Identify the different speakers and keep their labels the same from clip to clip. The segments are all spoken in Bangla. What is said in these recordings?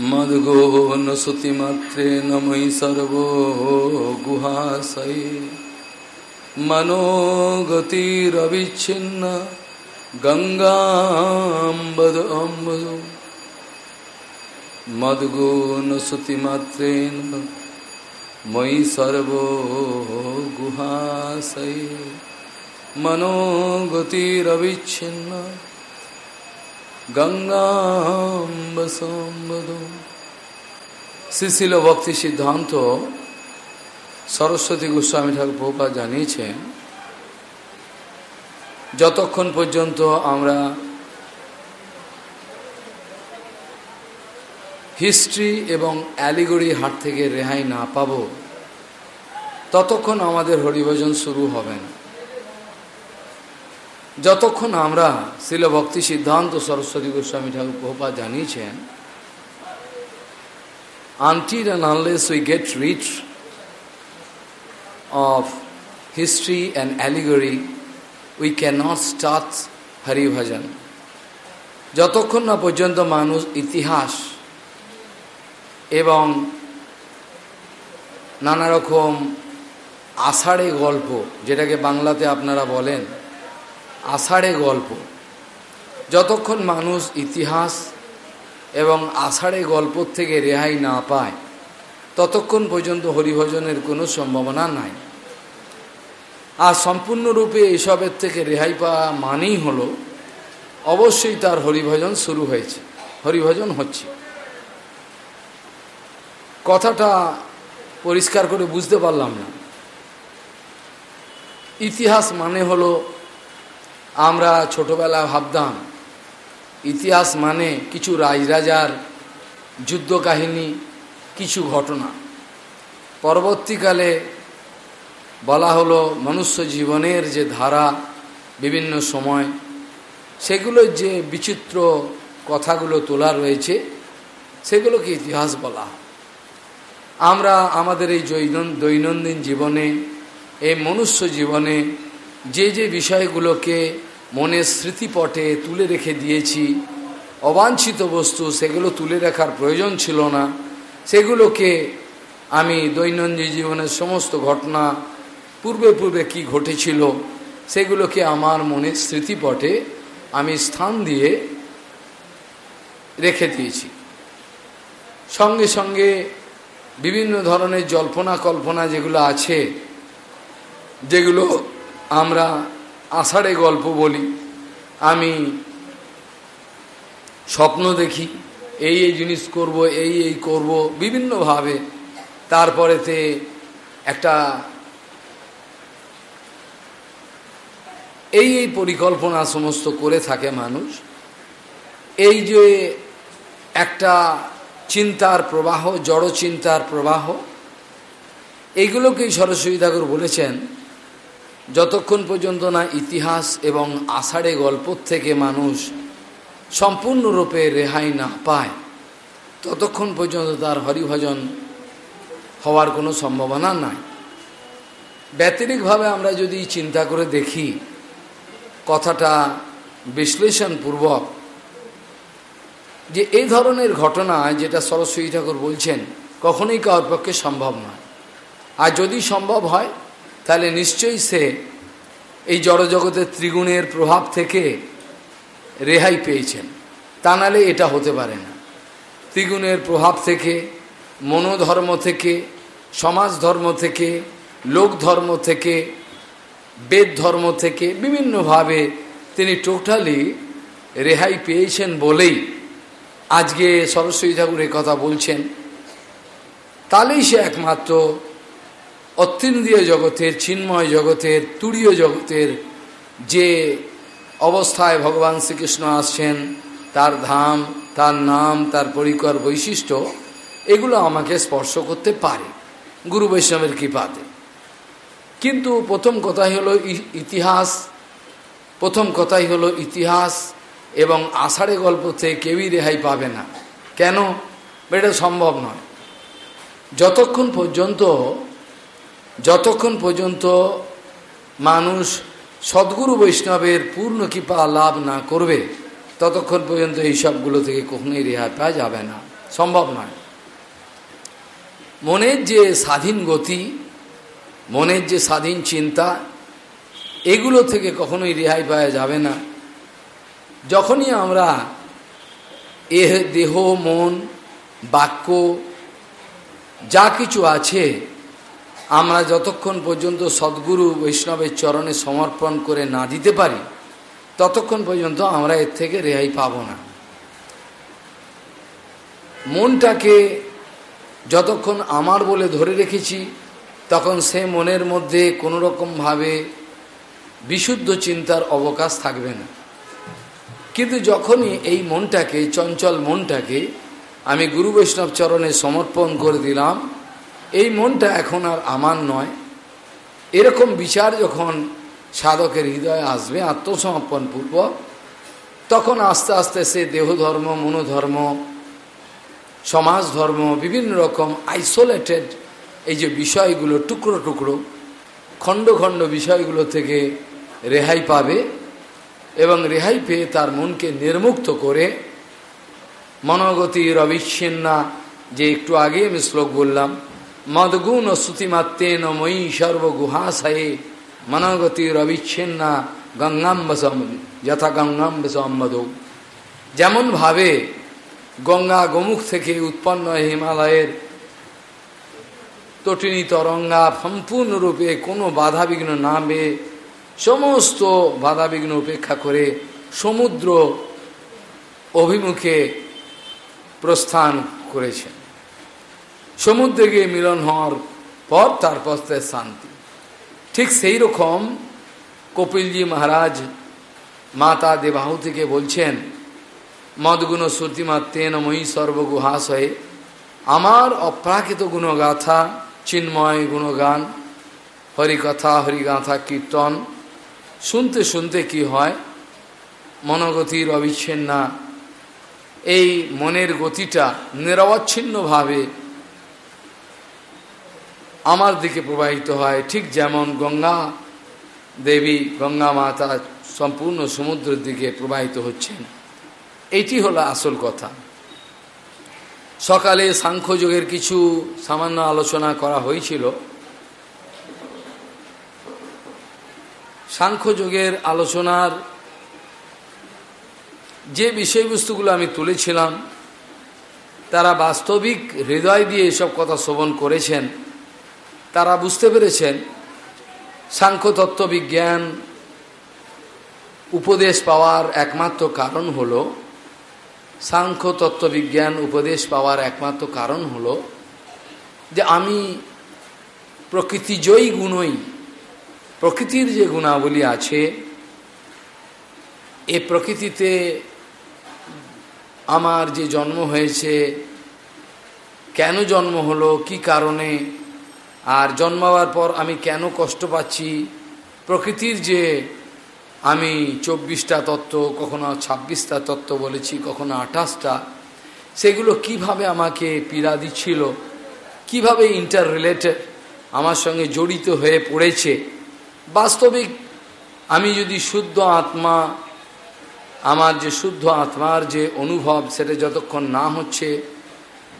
Speaker 1: मद्गोनसुतिमात्रे नमयि सर्वोगुहासये मनोगतिरविच्छिन्न गङ्गाम्बद अम्बद मद्गोनसुतिमात्रेण मयि सर्वोगुहासये मनोगतिरविच्छिन्न গঙ্গাম্বসম্বদ শ্রীশিল ভক্তি সিদ্ধান্ত সরস্বতী গোস্বামী ঠাকুর প্রকার জানিয়েছেন যতক্ষণ পর্যন্ত আমরা হিস্ট্রি এবং অ্যালিগুড়ি হাট থেকে রেহাই না পাব ততক্ষণ আমাদের হরিভজন শুরু হবে না যতক্ষণ আমরা শিলভক্তি সিদ্ধান্ত সরস্বতী গোস্বামী ঠাকুর প্রভুপা জানিয়েছেন until and unless we get rid of history and allegory we can start Hari Bhajan. যতক্ষণ না পর্যন্ত মানুষ ইতিহাস এবং নানা রকম আষাঢ়ে গল্প যেটাকে বাংলাতে আপনারা বলেন আষাঢ়ে গল্প যতক্ষণ মানুষ ইতিহাস এবং আষাঢ়ে গল্প থেকে রেহাই না পায় ততক্ষণ পর্যন্ত হরিভজনের কোনো সম্ভাবনা নাই আর সম্পূর্ণরূপে এসবের থেকে রেহাই পাওয়া মানেই হলো অবশ্যই তার হরিভজন শুরু হয়েছে হরিভজন হচ্ছে কথাটা পরিষ্কার করে বুঝতে পারলাম না ইতিহাস মানে হলো আমরা ছোটবেলা ভাবতাম ইতিহাস মানে কিছু রাজরাজার যুদ্ধ কাহিনী কিছু ঘটনা পরবর্তীকালে বলা হলো মনুষ্য জীবনের যে ধারা বিভিন্ন সময় সেগুলোর যে বিচিত্র কথাগুলো তোলা রয়েছে সেগুলোকে ইতিহাস বলা আমরা আমাদের এই দৈনন্দিন জীবনে এই মনুষ্য জীবনে যে যে বিষয়গুলোকে মনের স্মৃতিপটে তুলে রেখে দিয়েছি অবাঞ্ছিত বস্তু সেগুলো তুলে রাখার প্রয়োজন ছিল না সেগুলোকে আমি দৈনন্দিন জীবনের সমস্ত ঘটনা পূর্বে পূর্বে কি ঘটেছিল সেগুলোকে আমার মনে স্মৃতিপটে আমি স্থান দিয়ে রেখে দিয়েছি সঙ্গে সঙ্গে বিভিন্ন ধরনের জল্পনা কল্পনা যেগুলো আছে যেগুলো আমরা আষাঢ়ে গল্প বলি আমি স্বপ্ন দেখি এই এই জিনিস করব এই এই করব বিভিন্নভাবে তারপরেতে একটা এই এই পরিকল্পনা সমস্ত করে থাকে মানুষ এই যে একটা চিন্তার প্রবাহ জড় চিন্তার প্রবাহ এইগুলোকেই সরস্বতী ঠাকুর বলেছেন যতক্ষণ পর্যন্ত না ইতিহাস এবং আষাঢ়ে গল্প থেকে মানুষ সম্পূর্ণরূপে রেহাই না পায় ততক্ষণ পর্যন্ত তার হরিভজন হওয়ার কোনো সম্ভাবনা নাই ব্যতিরিকভাবে আমরা যদি চিন্তা করে দেখি কথাটা বিশ্লেষণপূর্বক যে এই ধরনের ঘটনা যেটা সরস্বতী ঠাকুর বলছেন কখনোই কার পক্ষে সম্ভব নয় আর যদি সম্ভব হয় তাহলে নিশ্চয়ই সে এই জড়জগতের ত্রিগুণের প্রভাব থেকে রেহাই পেয়েছেন তা নালে এটা হতে পারে না ত্রিগুণের প্রভাব থেকে মনোধর্ম থেকে সমাজ ধর্ম থেকে লোক ধর্ম থেকে বেদ ধর্ম থেকে বিভিন্নভাবে তিনি টোটালি রেহাই পেয়েছেন বলেই আজকে সরস্বতী ঠাকুর কথা বলছেন তাহলেই সে একমাত্র অত্যেন্দ্রীয় জগতের চিন্ময় জগতের তুরীয় জগতের যে অবস্থায় ভগবান শ্রীকৃষ্ণ আসছেন তার ধাম তার নাম তার পরিকর বৈশিষ্ট্য এগুলো আমাকে স্পর্শ করতে পারে গুরু বৈষ্ণবের কৃপাতে কিন্তু প্রথম কথাই হলো ইতিহাস প্রথম কথাই হলো ইতিহাস এবং আষাঢ়ে গল্প থেকে কেউই রেহাই পাবে না কেন এটা সম্ভব নয় যতক্ষণ পর্যন্ত যতক্ষণ পর্যন্ত মানুষ সদ্গুরু বৈষ্ণবের পূর্ণ কৃপা লাভ না করবে ততক্ষণ পর্যন্ত এই সবগুলো থেকে কখনোই রেহাই পাওয়া যাবে না সম্ভব নয় মনের যে স্বাধীন গতি মনের যে স্বাধীন চিন্তা এগুলো থেকে কখনোই রেহাই পাওয়া যাবে না যখনই আমরা এহ দেহ মন বাক্য যা কিছু আছে আমরা যতক্ষণ পর্যন্ত সদ্গুরু বৈষ্ণবের চরণে সমর্পণ করে না দিতে পারি ততক্ষণ পর্যন্ত আমরা এর থেকে রেহাই পাব না মনটাকে যতক্ষণ আমার বলে ধরে রেখেছি তখন সে মনের মধ্যে কোনো রকমভাবে বিশুদ্ধ চিন্তার অবকাশ থাকবে না কিন্তু যখনই এই মনটাকে চঞ্চল মনটাকে আমি গুরু বৈষ্ণব চরণে সমর্পণ করে দিলাম এই মনটা এখন আর আমার নয় এরকম বিচার যখন সাধকের হৃদয়ে আসবে আত্মসমর্পণ পূর্ব তখন আস্তে আস্তে সে দেহধর্ম মনোধর্ম সমাজ ধর্ম বিভিন্ন রকম আইসোলেটেড এই যে বিষয়গুলো টুকরো টুকরো খণ্ড খণ্ড বিষয়গুলো থেকে রেহাই পাবে এবং রেহাই পেয়ে তার মনকে নির্মুক্ত করে মনোগতির অবিচ্ছিন্না যে একটু আগে আমি শ্লোক বললাম মদগুণ শ্রুতিমাত্রেন ময়ী সর্বগুহাশয়ে মনগতি রবিচ্ছিন্না গঙ্গাম্বস যথা গঙ্গাম্বস যেমনভাবে গঙ্গা গোমুখ থেকে উৎপন্ন হিমালয়ের তটিনী তরঙ্গা সম্পূর্ণরূপে কোনো বাধাবিঘ্ন না সমস্ত বাধাবিঘ্ন উপেক্ষা করে সমুদ্র অভিমুখে প্রস্থান করেছেন সমুদ্রে গিয়ে মিলন হওয়ার পর তারপর তার শান্তি ঠিক সেই রকম কপিলজি মহারাজ মাতা দেবাহু থেকে বলছেন মদগুণ শ্রুতিমাত্রেন ময়ী সর্বগুহাস হয়ে আমার অপ্রাকৃত গুণগাথা চিন্ময় গুণগান হরিকথা হরিগাথা কীর্তন শুনতে শুনতে কি হয় মনোগতির অবিচ্ছিন্ন এই মনের গতিটা নিরবচ্ছিন্নভাবে আমার দিকে প্রবাহিত হয় ঠিক যেমন গঙ্গা দেবী গঙ্গা মাতা সম্পূর্ণ সমুদ্রের দিকে প্রবাহিত হচ্ছেন এটি হলো আসল কথা সকালে সাংখ্যযোগের কিছু সামান্য আলোচনা করা হয়েছিল সাংখ্যযোগের আলোচনার যে বিষয়বস্তুগুলো আমি তুলেছিলাম তারা বাস্তবিক হৃদয় দিয়ে এসব কথা শ্রবণ করেছেন তারা বুঝতে পেরেছেন সাংখ্যতত্ত্ব বিজ্ঞান উপদেশ পাওয়ার একমাত্র কারণ হল সাংখ্যতত্ত্ব বিজ্ঞান উপদেশ পাওয়ার একমাত্র কারণ হল যে আমি প্রকৃতিজয়ী গুণই প্রকৃতির যে গুণাবলী আছে এ প্রকৃতিতে আমার যে জন্ম হয়েছে কেন জন্ম হলো কি কারণে আর জন্মাবার পর আমি কেন কষ্ট পাচ্ছি প্রকৃতির যে আমি চব্বিশটা তত্ত্ব কখনো ছাব্বিশটা তত্ত্ব বলেছি কখনো আঠাশটা সেগুলো কিভাবে আমাকে পীড়া দিচ্ছিল কিভাবে ইন্টার রিলেটেড আমার সঙ্গে জড়িত হয়ে পড়েছে বাস্তবিক আমি যদি শুদ্ধ আত্মা আমার যে শুদ্ধ আত্মার যে অনুভব সেটা যতক্ষণ না হচ্ছে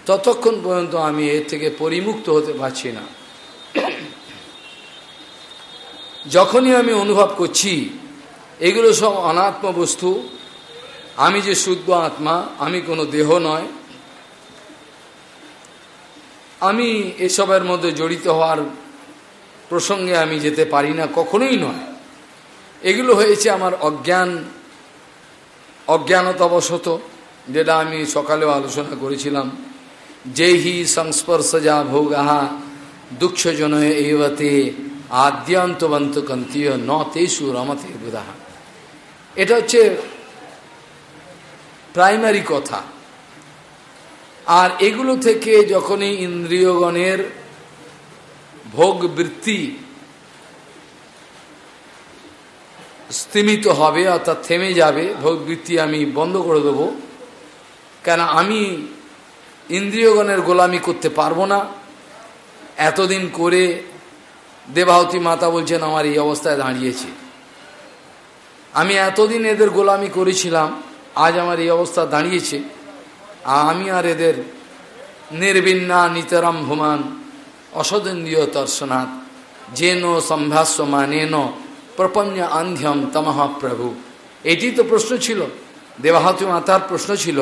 Speaker 1: ততক্ষণ পর্যন্ত আমি এর থেকে পরিমুক্ত হতে পারছি না যখনই আমি অনুভব করছি এগুলো সব অনাত্ম বস্তু আমি যে শুদ্ধ আত্মা আমি কোনো দেহ নয় আমি এসবের মধ্যে জড়িত হওয়ার প্রসঙ্গে আমি যেতে পারি না কখনোই নয় এগুলো হয়েছে আমার অজ্ঞান অজ্ঞানতাবশত যেটা আমি সকালেও আলোচনা করেছিলাম যেহি সংস্পর্শ যা ভোগাহা দুঃখজনয় এইবতে আদ্যান্তবন্ত কন্তীয় ন তেসু রমতে বুধাহা এটা হচ্ছে প্রাইমারি কথা আর এগুলো থেকে যখনই ইন্দ্রিয়গণের ভোগ বৃত্তি স্তিমিত হবে অর্থাৎ থেমে যাবে ভোগবৃত্তি আমি বন্ধ করে দেব কেন আমি ইন্দ্রিয়গণের গোলামি করতে পারবো না এতদিন করে দেবাহতী মাতা বলছেন আমার এই অবস্থায় দাঁড়িয়েছে আমি এতদিন এদের গোলামি করেছিলাম আজ আমার এই অবস্থা দাঁড়িয়েছে আর আমি আর এদের নির্বিন্না নিতরাম ভুমান অসদেন্দ্রীয় দর্শনাথ যেন মানে মানেন প্রপঞ্জ আন্ধ্যম তমহ প্রভু এটি তো প্রশ্ন ছিল দেবাহতী মাতার প্রশ্ন ছিল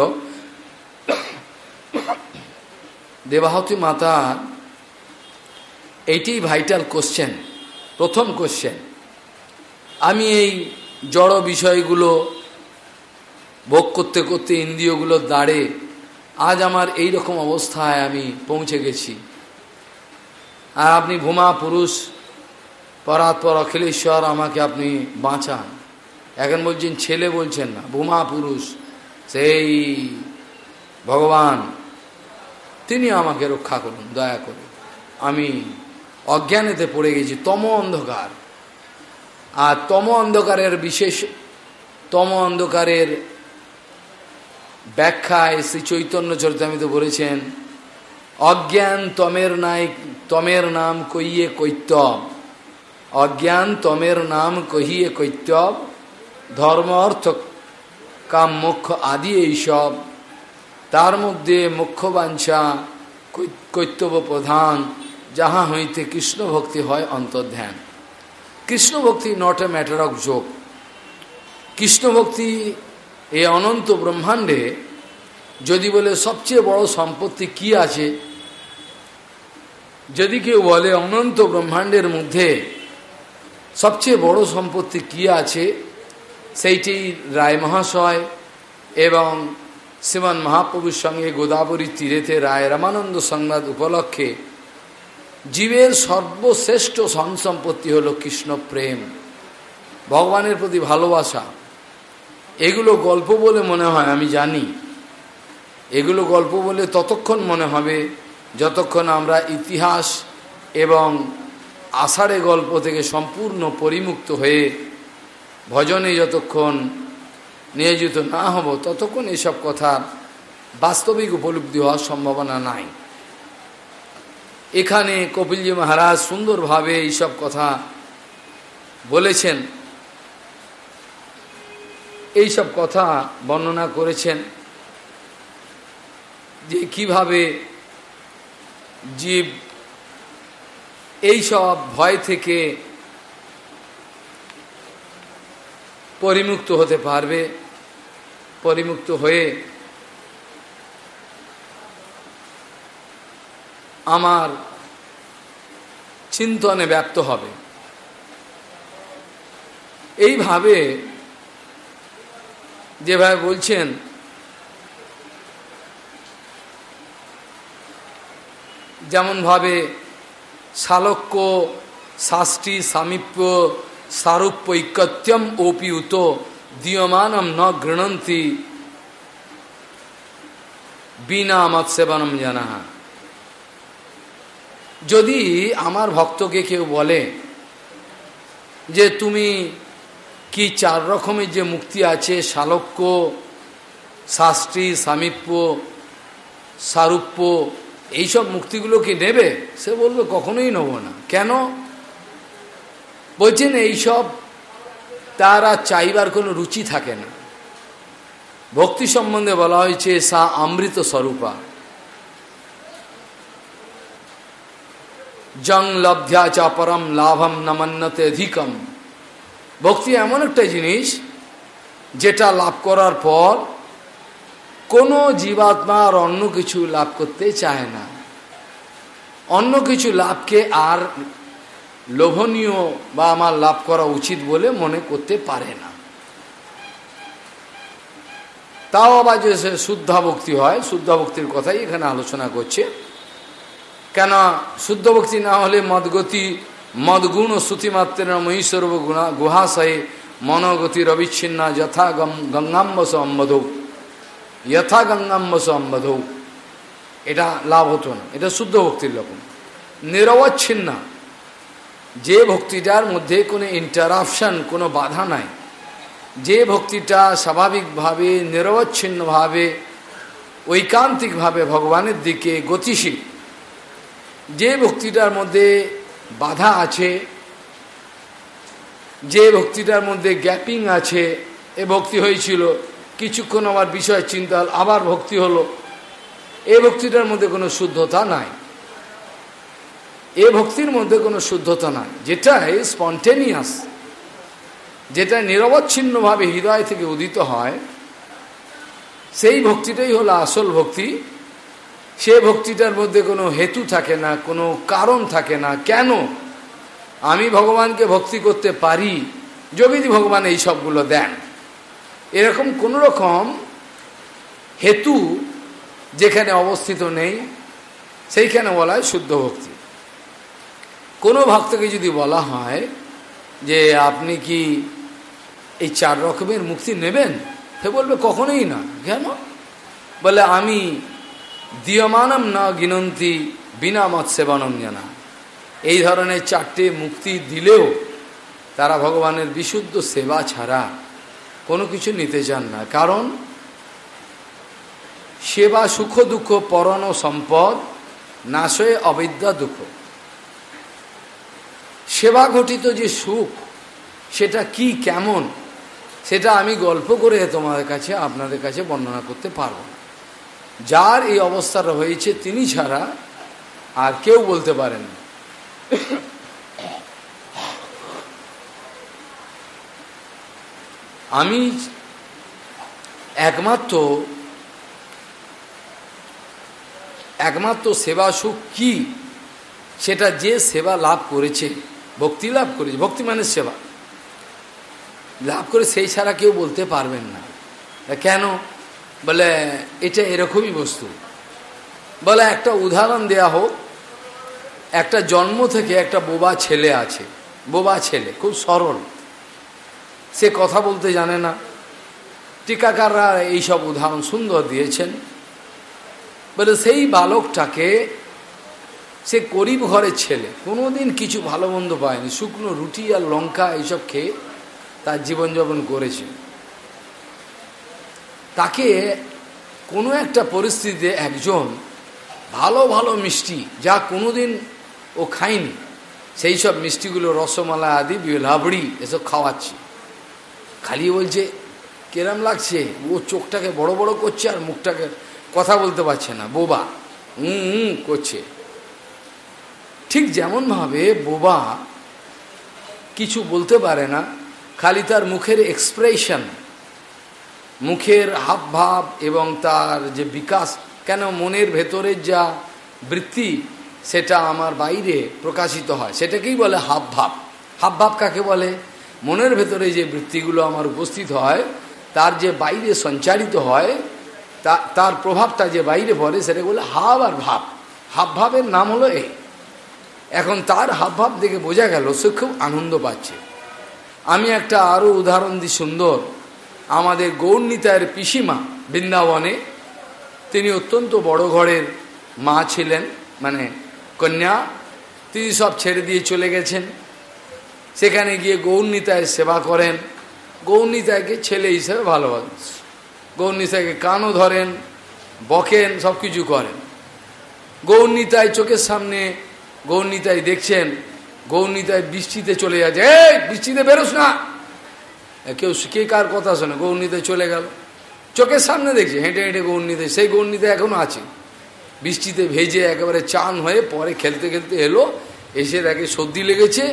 Speaker 1: দেবাহতী মাতা এটি ভাইটাল কোশ্চেন প্রথম কোশ্চেন আমি এই জড় বিষয়গুলো ভোগ করতে করতে ইন্দ্রিয়গুলোর দাঁড়ে আজ আমার এই রকম অবস্থায় আমি পৌঁছে গেছি আর আপনি ভূমা পুরুষ পরাৎপর অখিলেশ্বর আমাকে আপনি বাঁচান এখন বলছেন ছেলে বলছেন না ভূমা পুরুষ সেই ভগবান তিনি আমাকে রক্ষা করুন দয়া করে আমি অজ্ঞানেতে পড়ে গেছি তম অন্ধকার আর তম অন্ধকারের বিশেষ তম অন্ধকারের ব্যাখ্যায় শ্রী চৈতন্য চরিতামিত বলেছেন অজ্ঞান তমের নাই তমের নাম কহিয়ে কৈত্যব অজ্ঞান তমের নাম কহিয়ে কৈত্যব ধর্ম অর্থ কাম মুখ্য আদি এইসব তার মধ্যে মুখ্য বাঞ্ছা কৈত্যব প্রধান যাহা হইতে কৃষ্ণ ভক্তি হয় অন্তর্ধ্যান কৃষ্ণ ভক্তি নট এ ম্যাটার অফ যোগ কৃষ্ণ ভক্তি এ অনন্ত ব্রহ্মাণ্ডে যদি বলে সবচেয়ে বড় সম্পত্তি কি আছে যদি কেউ বলে অনন্ত ব্রহ্মাণ্ডের মধ্যে সবচেয়ে বড় সম্পত্তি কি আছে সেইটি রায় মহাশয় এবং শ্রীমান মহাপ্রভুর সঙ্গে গোদাবরী তীরেতে রায় রামানন্দ সংবাদ উপলক্ষে জীবের সর্বশ্রেষ্ঠ ধন সম্পত্তি হল কৃষ্ণ প্রেম ভগবানের প্রতি ভালোবাসা এগুলো গল্প বলে মনে হয় আমি জানি এগুলো গল্প বলে ততক্ষণ মনে হবে যতক্ষণ আমরা ইতিহাস এবং আষাঢ়ে গল্প থেকে সম্পূর্ণ পরিমুক্ত হয়ে ভজনে যতক্ষণ নিয়োজিত না হব ততক্ষণ এসব কথার বাস্তবিক উপলব্ধি হওয়ার সম্ভাবনা নাই এখানে কপিলজি মহারাজ সুন্দরভাবে এইসব কথা বলেছেন এইসব কথা বর্ণনা করেছেন যে কিভাবে জীব এইসব ভয় থেকে পরিমুক্ত হতে পারবে পরিমুক্ত হয়ে আমার চিন্তনে ব্যপ্ত হবে এইভাবে যেভাবে বলছেন যেমনভাবে শালক্য শাস্তি সামীপ্য সারূপ্য ঐকত্যম ওপিউত দীয়মানম ন গৃণন্তী বিনা মৎসেবনম জানাহা যদি আমার ভক্তকে কেউ বলে যে তুমি কি চার রকমের যে মুক্তি আছে শালক্য শাস্ত্রী স্বামিত্ব সারুপ্য এইসব মুক্তিগুলো কি নেবে সে বলবে কখনোই নেব না কেন বলছেন এইসব তার আর চাইবার কোনো রুচি থাকে না ভক্তি সম্বন্ধে বলা হয়েছে সা অমৃত স্বরূপা জং লব্ধ্যা চা লাভম নমন্নতে অধিকম ভক্তি এমন একটা জিনিস যেটা লাভ করার পর কোনো জীবাত্মা আর অন্য কিছু লাভ করতে চায় না অন্য কিছু লাভকে আর লোভনীয় বা আমার লাভ করা উচিত বলে মনে করতে পারে না তাও আবার যে শুদ্ধা ভক্তি হয় শুদ্ধা ভক্তির কথাই এখানে আলোচনা করছে কেন শুদ্ধ ভক্তি না হলে মদগতি মদগুণ ও শ্রুতিমাত্রের মহীস্বরূপ গুণা গুহাশয়ে মনোগতির অবিচ্ছিন্ন যথা গঙ্গাম্বস অম্বধৌ যথা গঙ্গাম্বস অম্বধৌ এটা লাভ হতো না এটা শুদ্ধ ভক্তির লক্ষণ নিরবচ্ছিন্ন যে ভক্তিটার মধ্যে কোনো ইন্টারাপশন কোনো বাধা নাই যে ভক্তিটা স্বাভাবিকভাবে নিরবচ্ছিন্নভাবে ঐকান্তিকভাবে ভগবানের দিকে গতিশীল যে ভক্তিটার মধ্যে বাধা আছে যে ভক্তিটার মধ্যে গ্যাপিং আছে এ ভক্তি হয়েছিল কিছুক্ষণ আমার বিষয় চিন্তা আবার ভক্তি হলো এ ভক্তিটার মধ্যে কোনো শুদ্ধতা নাই এ ভক্তির মধ্যে কোনো শুদ্ধতা নাই যেটাই স্পন্টেনিয়াস যেটা নিরবচ্ছিন্নভাবে হৃদয় থেকে উদিত হয় সেই ভক্তিটাই হলো আসল ভক্তি সে ভক্তিটার মধ্যে কোনো হেতু থাকে না কোনো কারণ থাকে না কেন আমি ভগবানকে ভক্তি করতে পারি যদি ভগবান এই সবগুলো দেন এরকম কোন রকম হেতু যেখানে অবস্থিত নেই সেইখানে বলা হয় শুদ্ধ ভক্তি কোনো ভক্তকে যদি বলা হয় যে আপনি কি এই চার রকমের মুক্তি নেবেন সে বলবে কখনোই না কেন বলে আমি দিয়মানম না গিনন্তি বিনা মৎসেবনম জানা এই ধরনের চারটে মুক্তি দিলেও তারা ভগবানের বিশুদ্ধ সেবা ছাড়া কোনো কিছু নিতে চান না কারণ সেবা সুখ দুঃখ পরণ সম্পদ নাশয়ে অবিদ্যা দুঃখ সেবা ঘটিত যে সুখ সেটা কি কেমন সেটা আমি গল্প করে তোমাদের কাছে আপনাদের কাছে বর্ণনা করতে পারবো যার এই অবস্থাটা হয়েছে তিনি ছাড়া আর কেউ বলতে পারেন আমি একমাত্র একমাত্র সেবা সুখ কি সেটা যে সেবা লাভ করেছে ভক্তি লাভ করেছে ভক্তি মানে সেবা লাভ করে সেই ছাড়া কেউ বলতে পারবেন না কেন বলে এটা এরকমই বস্তু বলে একটা উদাহরণ দেয়া হোক একটা জন্ম থেকে একটা বোবা ছেলে আছে বোবা ছেলে খুব সরল সে কথা বলতে জানে না টিকাকাররা এইসব উদাহরণ সুন্দর দিয়েছেন বলে সেই বালকটাকে সে গরিব ঘরের ছেলে কোনোদিন কিছু ভালো মন্দ পায়নি শুকনো রুটি আর লঙ্কা এইসব খেয়ে তার জীবনযাপন করেছে তাকে কোনো একটা পরিস্থিতিতে একজন ভালো ভালো মিষ্টি যা কোনোদিন ও খায়নি সেই সব মিষ্টিগুলো রসমালা আদি লাবড়ি এসব খাওয়াচ্ছে খালি বলছে কেরাম লাগছে ও চোখটাকে বড় বড় করছে আর মুখটাকে কথা বলতে পারছে না বোবা উম করছে ঠিক যেমনভাবে বোবা কিছু বলতে পারে না খালি তার মুখের এক্সপ্রেশন মুখের হাবভাব এবং তার যে বিকাশ কেন মনের ভেতরের যা বৃত্তি সেটা আমার বাইরে প্রকাশিত হয় সেটাকেই বলে হাবভাব হাবভাব কাকে বলে মনের ভেতরে যে বৃত্তিগুলো আমার উপস্থিত হয় তার যে বাইরে সঞ্চারিত হয় তা তার প্রভাবটা যে বাইরে পড়ে সেটা বলে হাব আর ভাব হাবভাবের নাম হলো এই এখন তার হাবভাব দেখে বোঝা গেল সে খুব আনন্দ পাচ্ছে আমি একটা আরও উদাহরণ দিই সুন্দর আমাদের গৌরনীতার পিসিমা বৃন্দাবনে তিনি অত্যন্ত বড় ঘরের মা ছিলেন মানে কন্যা তিনি সব ছেড়ে দিয়ে চলে গেছেন সেখানে গিয়ে গৌর্ণিতায় সেবা করেন গৌরনীতাকে ছেলে হিসেবে ভালোবাসেন গৌরনীতাকে কানও ধরেন বকেন সব কিছু করেন গৌর্ণিতায় চোখের সামনে গৌর্ণিতায় দেখছেন গৌর্ণিতায় বৃষ্টিতে চলে যাচ্ছে এই বৃষ্টিতে বেরোস না কেউ কে কার কথা শোনে গৌরনীতে চলে গেল চোখের সামনে দেখছি হেঁটে হেঁটে গৌরনীতে সেই গৌরনীতে এখনও আছে বৃষ্টিতে ভেজে একেবারে চান হয়ে পরে খেলতে খেলতে এলো এসে তাকে সর্দি লেগেছে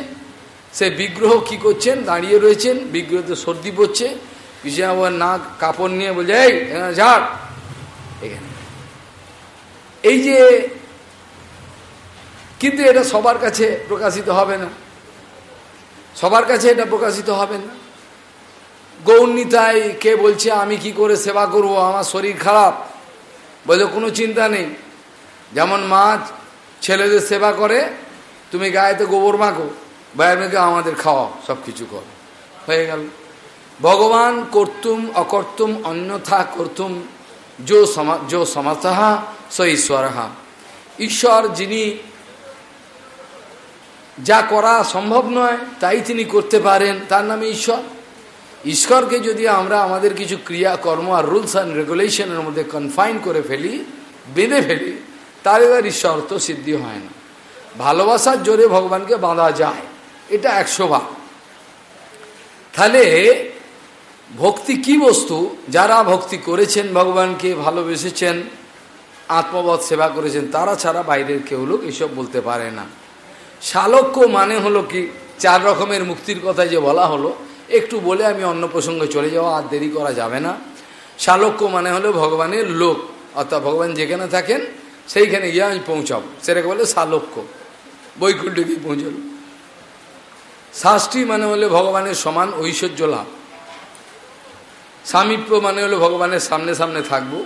Speaker 1: সে বিগ্রহ কি করছেন দাঁড়িয়ে রয়েছেন বিগ্রহতে সর্দি পড়ছে আবার নাক কাপড় নিয়ে বলছে এই ঝাড় এখানে এই যে কিন্তু এটা সবার কাছে প্রকাশিত হবে না সবার কাছে এটা প্রকাশিত হবে না গৌরনীতায় কে বলছে আমি কি করে সেবা করব আমার শরীর খারাপ বলে কোনো চিন্তা নেই যেমন মাছ ছেলেদের সেবা করে তুমি গায়েতে গোবর মাখো বাইরে মেয়েকে আমাদের খাওয়া সব কিছু করো হয়ে গেল ভগবান কর্তুম অকর্তুম অন্যথা কর্তুম যো সমা যো সমাতাহা স ঈশ্বরহা ঈশ্বর যিনি যা করা সম্ভব নয় তাই তিনি করতে পারেন তার নামে ঈশ্বর ঈশ্বরকে যদি আমরা আমাদের কিছু ক্রিয়াকর্ম আর রুলস অ্যান্ড রেগুলেশনের মধ্যে কনফাইন করে ফেলি বেঁধে ফেলি তার এবার ঈশ্বর তো সিদ্ধি হয় না ভালোবাসার জোরে ভগবানকে বাঁধা যায় এটা একশো ভাগ তাহলে ভক্তি কি বস্তু যারা ভক্তি করেছেন ভগবানকে ভালোবেসেছেন আত্মবধ সেবা করেছেন তারা ছাড়া বাইরের কেউ লোক এসব বলতে পারে না শালক্য মানে হলো কি চার রকমের মুক্তির কথা যে বলা হলো একটু বলে আমি অন্য প্রসঙ্গে চলে যাওয়া আর দেরি করা যাবে না শালক্য মানে হলো ভগবানের লোক অর্থাৎ ভগবান যেখানে থাকেন সেইখানে গিয়ে আমি পৌঁছাব সেটাকে বলে শালক্য বৈকুণ্ঠে গিয়ে পৌঁছল শাস্ত্রী মানে হলো ভগবানের সমান ঐশ্বর্য লাভ স্বামীপ্য মানে হলো ভগবানের সামনে সামনে থাকবো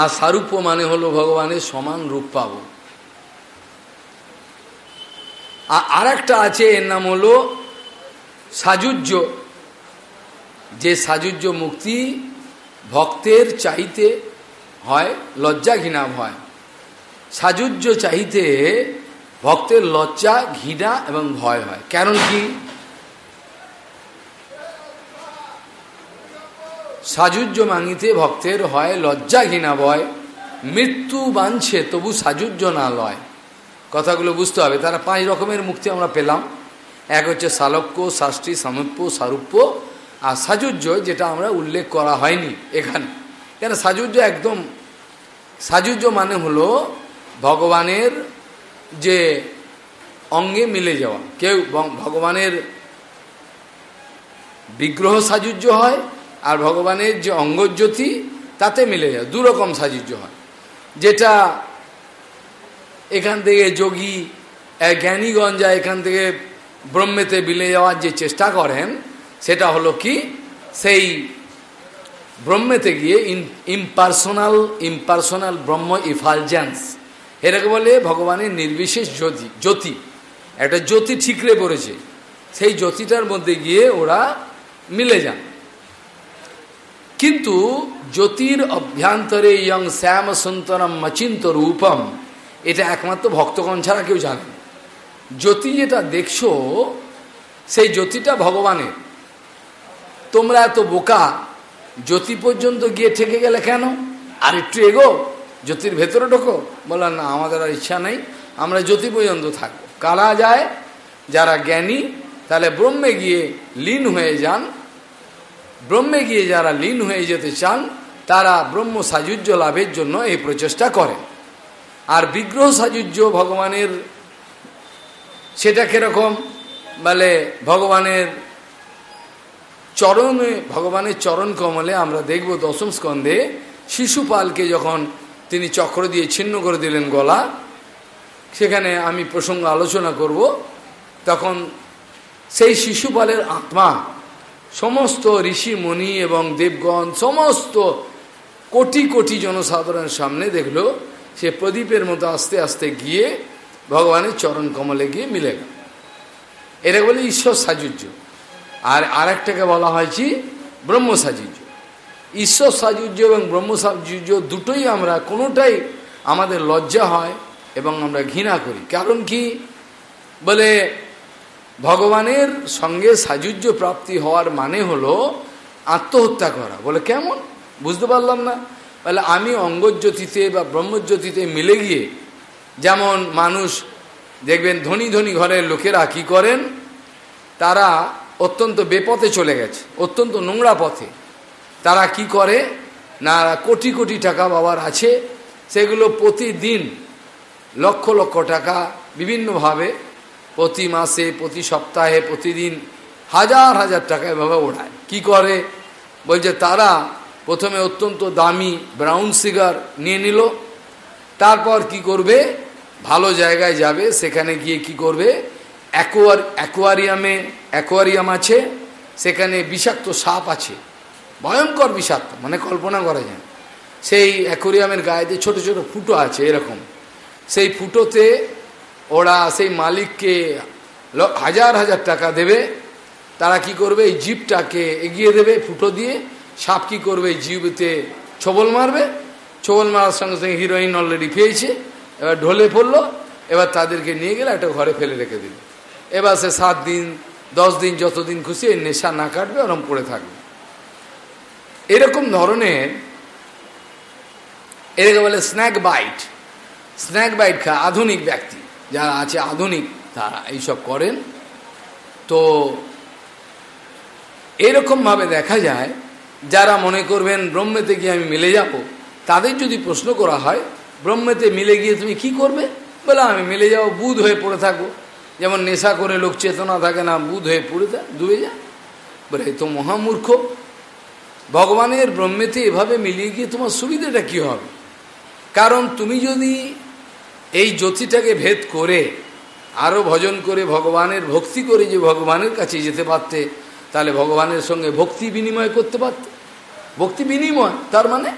Speaker 1: আর সারূপ্য মানে হলো ভগবানের সমান রূপ পাব আর আরেকটা আছে এর নাম হলো সাজুজ্য যে সাজুজ্য মুক্তি ভক্তের চাইতে হয় লজ্জা ঘৃণা হয় সাজুজ্য চাইতে ভক্তের লজ্জা ঘৃণা এবং ভয় হয় কারণ কি সাজুজ্য মাঙিতে ভক্তের হয় লজ্জা ঘৃণা ভয় মৃত্যু বাঁধছে তবু সাজুজ্য না লয় কথাগুলো বুঝতে হবে তারা পাঁচ রকমের মুক্তি আমরা পেলাম এক হচ্ছে সালক্য শাস্ত্রী সামপ্য সারুপ্য আর সাজুর্য যেটা আমরা উল্লেখ করা হয়নি এখানে কেন সাজুর্য একদম সাজুর্য মানে হলো ভগবানের যে অঙ্গে মিলে যাওয়া কেউ ভগবানের বিগ্রহ সাজুর্য হয় আর ভগবানের যে অঙ্গজ্যোতি তাতে মিলে যায় দুরকম সাজুর্য হয় যেটা এখান থেকে যোগী জ্ঞানীগঞ্জা এখান থেকে ব্রহ্মেতে বিলে যাওয়ার যে চেষ্টা করেন সেটা হলো কি সেই ব্রহ্মেতে গিয়ে ইম্পার্সোনাল ইম্পার্সোনাল ব্রহ্ম ইফালজেন্স এটাকে বলে ভগবানের নির্বিশেষ জ্যোতি জ্যোতি একটা জ্যোতি ঠিকরে পড়েছে সেই জ্যোতিটার মধ্যে গিয়ে ওরা মিলে যান কিন্তু জ্যোতির অভ্যন্তরে ইয়ং শ্যাম সন্তরম মচিন্ত রূপম এটা একমাত্র ভক্তগণ ছাড়া কেউ জানেন জ্যোতি যেটা দেখছো সেই জ্যোতিটা ভগবানের তোমরা এত বোকা জ্যোতি পর্যন্ত গিয়ে ঠেকে গেলে কেন আর একটু এগো জ্যোতির ভেতরে ঢোকো বললাম না আমাদের আর ইচ্ছা নেই আমরা জ্যোতি পর্যন্ত থাকবো কারা যায় যারা জ্ঞানী তাহলে ব্রহ্মে গিয়ে লীন হয়ে যান ব্রহ্মে গিয়ে যারা লীন হয়ে যেতে চান তারা ব্রহ্ম সাযুজ্য লাভের জন্য এই প্রচেষ্টা করে আর বিগ্রহ সাযুজ্য ভগবানের সেটা কিরকম বলে ভগবানের চরণে ভগবানের চরণ কমলে আমরা দেখব দশম স্কন্ধে শিশুপালকে যখন তিনি চক্র দিয়ে ছিন্ন করে দিলেন গলা সেখানে আমি প্রসঙ্গ আলোচনা করব তখন সেই শিশুপালের আত্মা সমস্ত ঋষি মুনি এবং দেবগণ সমস্ত কোটি কোটি জনসাধারণের সামনে দেখল সে প্রদীপের মতো আস্তে আস্তে গিয়ে ভগবানের চরণ কমলে গিয়ে মিলে গেল এটাকে বলে ঈশ্বর সাজুজ্য আর আরেকটাকে বলা হয়েছি ব্রহ্ম সাজুজ্য ঈশ্বর সাজুজ্য এবং ব্রহ্ম সাজুজ্য দুটোই আমরা কোনোটাই আমাদের লজ্জা হয় এবং আমরা ঘৃণা করি কারণ কি বলে ভগবানের সঙ্গে সাজুজ্য প্রাপ্তি হওয়ার মানে হলো আত্মহত্যা করা বলে কেমন বুঝতে পারলাম না বলে আমি অঙ্গজ্যোতিতে বা ব্রহ্মজ্যোতিতে মিলে গিয়ে যেমন মানুষ দেখবেন ধনী ধনী ঘরের লোকেরা কি করেন তারা অত্যন্ত বেপথে চলে গেছে অত্যন্ত নোংরা পথে তারা কি করে না কোটি কোটি টাকা বাবার আছে সেগুলো প্রতিদিন লক্ষ লক্ষ টাকা বিভিন্নভাবে প্রতি মাসে প্রতি সপ্তাহে প্রতিদিন হাজার হাজার টাকা এভাবে ওড়ায় কি করে বলছে তারা প্রথমে অত্যন্ত দামি ব্রাউন সিগার নিয়ে নিল তারপর কি করবে ভালো জায়গায় যাবে সেখানে গিয়ে কি করবে অ্যাকোয়ার অ্যাকোয়ারিয়ামে অ্যাকোয়ারিয়াম আছে সেখানে বিষাক্ত সাপ আছে ভয়ঙ্কর বিষাক্ত মানে কল্পনা করা যায় সেই অ্যাকোরিয়ামের গায়েতে ছোট ছোট ফুটো আছে এরকম সেই ফুটোতে ওরা সেই মালিককে হাজার হাজার টাকা দেবে তারা কি করবে এই জীবটাকে এগিয়ে দেবে ফুটো দিয়ে সাপ কি করবে এই জীবতে ছবল মারবে ছবল মারার সঙ্গে সঙ্গে হিরোইন অলরেডি পেয়েছে এবার ঢলে পড়লো এবার তাদেরকে নিয়ে গেলে একটা ঘরে ফেলে রেখে দিল এবার সে সাত দিন দশ দিন যতদিন খুশি এই নেশা না কাটবে ওরম পড়ে থাকবে এরকম ধরনের এরকম বলে স্ন্যাক বাইট স্ন্যাক বাইট খা আধুনিক ব্যক্তি যারা আছে আধুনিক তারা এইসব করেন তো এরকমভাবে দেখা যায় যারা মনে করবেন ব্রহ্মেতে গিয়ে আমি মিলে যাব তাদের যদি প্রশ্ন করা হয় ব্রহ্মেতে মিলে গিয়ে তুমি কি করবে বলে আমি মিলে যাও বুধ হয়ে পড়ে থাকো যেমন নেশা করে লোক চেতনা থাকে না বুধ হয়ে পড়ে থাক ডুবে যা বলে তো মহামূর্খ ভগবানের ব্রহ্মেতে এভাবে মিলিয়ে গিয়ে তোমার সুবিধাটা কি হবে কারণ তুমি যদি এই জ্যোতিটাকে ভেদ করে আরও ভজন করে ভগবানের ভক্তি করে যে ভগবানের কাছে যেতে পারতে তাহলে ভগবানের সঙ্গে ভক্তি বিনিময় করতে পারত ভক্তি বিনিময় তার মানে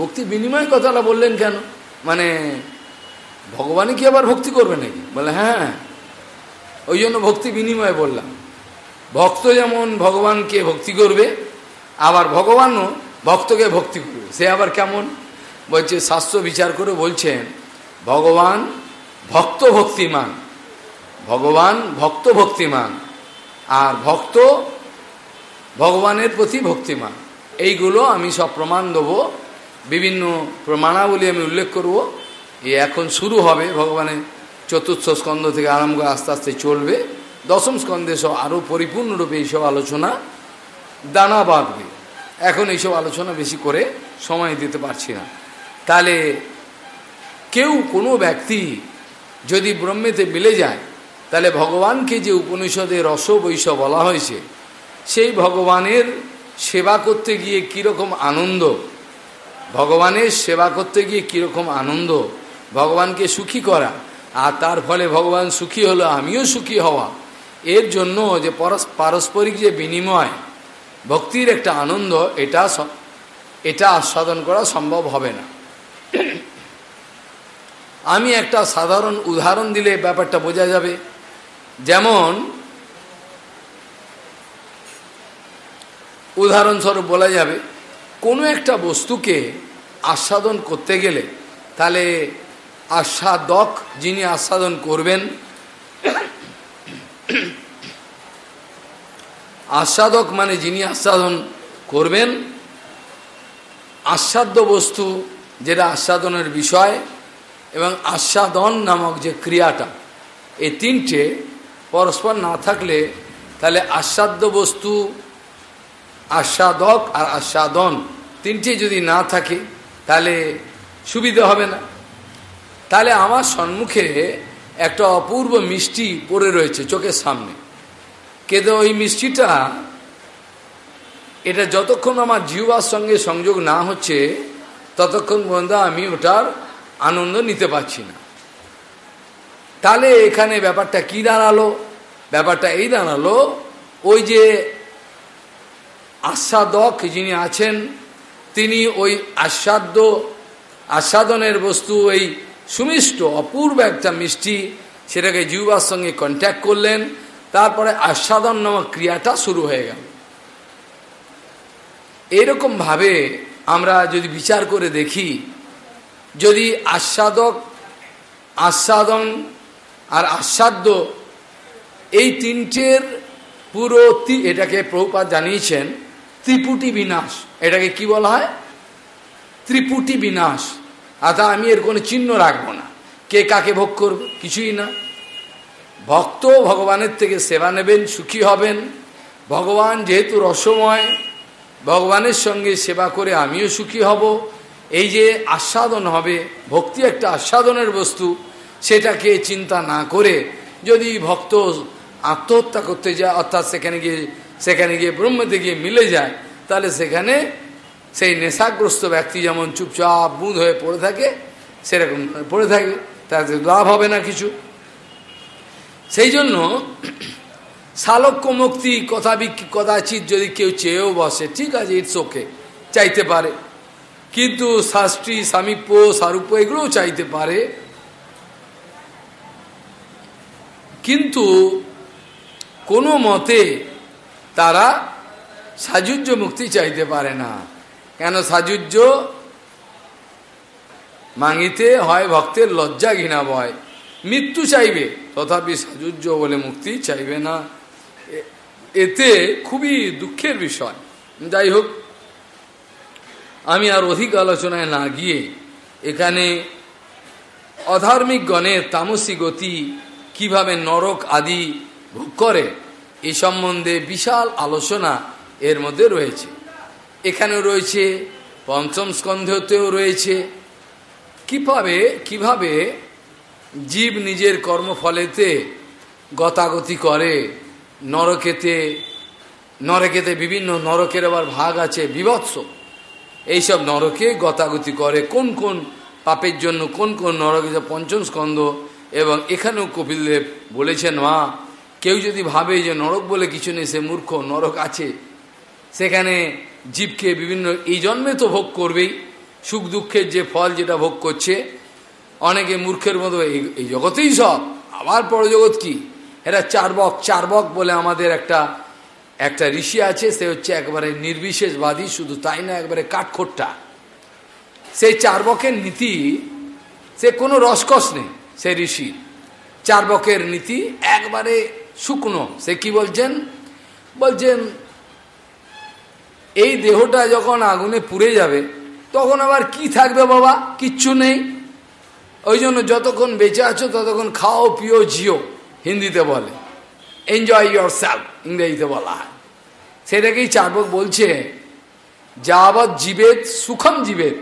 Speaker 1: ভক্তি বিনিময় কথাটা বললেন কেন মানে ভগবানই কি আবার ভক্তি করবে নাকি বলে হ্যাঁ ওই জন্য ভক্তি বিনিময় বললাম ভক্ত যেমন ভগবানকে ভক্তি করবে আবার ভগবানও ভক্তকে ভক্তি করবে সে আবার কেমন বলছে শাস্ত্র বিচার করে বলছেন ভগবান ভক্ত ভক্তিমান ভগবান ভক্ত ভক্তিমান আর ভক্ত ভগবানের প্রতি ভক্তিমান এইগুলো আমি সব প্রমাণ দেবো বিভিন্ন প্রমাণাবলী আমি উল্লেখ করব এ এখন শুরু হবে ভগবানের চতুর্থ স্কন্ধ থেকে আরম্ভ করে আস্তে আস্তে চলবে দশম স্কন্ধে সব আরও পরিপূর্ণরূপে এইসব আলোচনা দানা বাঁধবে এখন এইসব আলোচনা বেশি করে সময় দিতে পারছি না তাহলে কেউ কোনো ব্যক্তি যদি ব্রহ্মেতে মিলে যায় তাহলে ভগবানকে যে উপনিষদে রস বৈশ বলা হয়েছে সেই ভগবানের সেবা করতে গিয়ে কীরকম আনন্দ ভগবানের সেবা করতে গিয়ে কীরকম আনন্দ ভগবানকে সুখী করা আর তার ফলে ভগবান সুখী হলো আমিও সুখী হওয়া এর জন্য যে পারস্পরিক যে বিনিময় ভক্তির একটা আনন্দ এটা এটা আস্বাদন করা সম্ভব হবে না আমি একটা সাধারণ উদাহরণ দিলে ব্যাপারটা বোঝা যাবে যেমন উদাহরণস্বরূপ বলা যাবে কোনো একটা বস্তুকে আস্বাদন করতে গেলে তাহলে আস্বাদক যিনি আস্বাদন করবেন আস্বাদক মানে যিনি আস্বাদন করবেন আস্বাদ্য বস্তু যেটা আস্বাদনের বিষয় এবং আস্বাদন নামক যে ক্রিয়াটা এই তিনটে পরস্পর না থাকলে তাহলে আস্বাদ্য বস্তু আস্বাদক আর আস্বাদন তিনটি যদি না থাকে তাহলে সুবিধা হবে না তাহলে আমার সম্মুখে একটা অপূর্ব মিষ্টি পড়ে রয়েছে চোখের সামনে কিন্তু ওই মিষ্টিটা এটা যতক্ষণ আমার জিহবার সঙ্গে সংযোগ না হচ্ছে ততক্ষণ পর্যন্ত আমি ওটার আনন্দ নিতে পারছি না তাহলে এখানে ব্যাপারটা কি দাঁড়ালো ব্যাপারটা এই দাঁড়ালো ওই যে আস্বাদক যিনি আছেন তিনি ওই আস্বাদ্য আস্বাদনের বস্তু ওই সুমিষ্ট অপূর্ব একটা মিষ্টি সেটাকে জিউবার সঙ্গে কন্ট্যাক্ট করলেন তারপরে আস্বাদন নামক ক্রিয়াটা শুরু হয়ে গেল এরকমভাবে আমরা যদি বিচার করে দেখি যদি আস্বাদক আস্বাদন আর আস্বাদ্য এই তিনটের পুরো এটাকে প্রভুপাত জানিয়েছেন ত্রিপুটি বিনাশ এটাকে কি বলা হয় ত্রিপুটি বিনাশ অর্থাৎ আচ্ছা, আমি এর কোনো চিহ্ন রাখবো না কে কাকে ভোগ করবে কিছুই না ভক্ত ভগবানের থেকে সেবা নেবেন সুখী হবেন ভগবান যেহেতু রসময় ভগবানের সঙ্গে সেবা করে আমিও সুখী হব এই যে আস্বাদন হবে ভক্তি একটা আস্বাদনের বস্তু সেটাকে চিন্তা না করে যদি ভক্ত আত্মহত্যা করতে যায় অর্থাৎ সেখানে গিয়ে সেখানে গিয়ে ব্রহ্মেতে গিয়ে মিলে যায় তাহলে সেখানে সেই নেশাগ্রস্ত ব্যক্তি যেমন চুপচাপ বুঁদ হয়ে পড়ে থাকে সেরকম পড়ে থাকে তাতে লাভ হবে না কিছু সেই জন্য শালক্য মুক্তি কথা কদাচিৎ যদি কেউ চেয়েও বসে ঠিক আছে ইটস ওকে চাইতে পারে কিন্তু শাস্ত্রী স্বামীপ্য সারুপ্য এগুলোও চাইতে পারে কিন্তু কোনো মতে তারা সাজুজ্য মুক্তি চাইতে পারে না কেন সাজুজ্য মাঙিতে হয় ভক্তের লজ্জা ঘৃণা বয় মৃত্যু চাইবে তথাপি সাজুজ্য বলে মুক্তি চাইবে না এতে খুবই দুঃখের বিষয় যাই হোক আমি আর অধিক আলোচনায় না গিয়ে এখানে অধার্মিক গণের তামসী গতি কিভাবে নরক আদি ভোগ করে এ সম্বন্ধে বিশাল আলোচনা এর মধ্যে রয়েছে এখানে রয়েছে পঞ্চম স্কন্ধতেও রয়েছে কিভাবে কিভাবে জীব নিজের কর্মফলেতে গতাগতি করে নরকেতে নরকেতে বিভিন্ন নরকের আবার ভাগ আছে বিভৎস এইসব নরকে গতাগতি করে কোন কোন পাপের জন্য কোন কোন নরকে পঞ্চম স্কন্ধ এবং এখানেও কপিল দেব বলেছেন মা কেউ যদি ভাবে যে নরক বলে কিছু নেই সে মূর্খ নরক আছে সেখানে জীবকে বিভিন্ন এই জন্মে তো ভোগ করবেই সুখ দুঃখের যে ফল যেটা ভোগ করছে অনেকে মূর্খের মতো এই জগতেই সব আবার পরজগৎ কি এরা চারবক চারবক বলে আমাদের একটা একটা ঋষি আছে সে হচ্ছে একবারে নির্বিশেষবাদী শুধু তাই না একবারে কাঠখোট্টা সেই চারবকের নীতি সে কোনো রসকস নেই সে ঋষি চারবকের নীতি একবারে শুকনো সে কি বলছেন বলছেন এই দেহটা যখন আগুনে পুড়ে যাবে তখন আবার কি থাকবে বাবা কিচ্ছু নেই ওই জন্য যতক্ষণ বেঁচে আছো ততক্ষণ খাও পিও জিও হিন্দিতে বলে এনজয় ইয়োর সেলফ ইংরেজিতে বলা হয় সেটাকেই চাটক বলছে আবার জীবেত সুখম জীবেত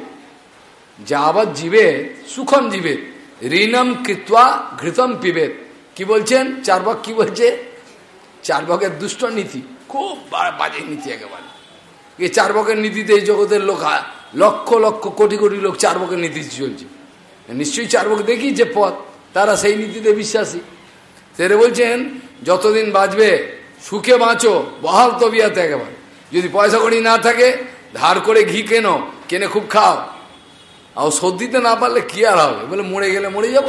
Speaker 1: যাবৎ জীবে সুখম জীবেত ঋণম কৃত্বা ঘৃতম পিবেত কি বলছেন চার্বক কি বলছে চার্বকের দুষ্ট নীতি খুব বাজে নীতি একেবারে এই চার্বকের নীতিতে এই জগতের লোক লক্ষ লক্ষ কোটি কোটি লোক চার্বকের নীতি চলছে নিশ্চয়ই চার্বক দেখি যে পথ তারা সেই নীতিতে বিশ্বাসী সেটা বলছেন যতদিন বাঁচবে সুখে বাঁচো বহাল তবিয়াতে একেবারে যদি পয়সা কড়ি না থাকে ধার করে ঘি কেনো কেনে খুব খাও আর সর্দিতে না পারলে কি আর হবে বলে মরে গেলে মরে যাব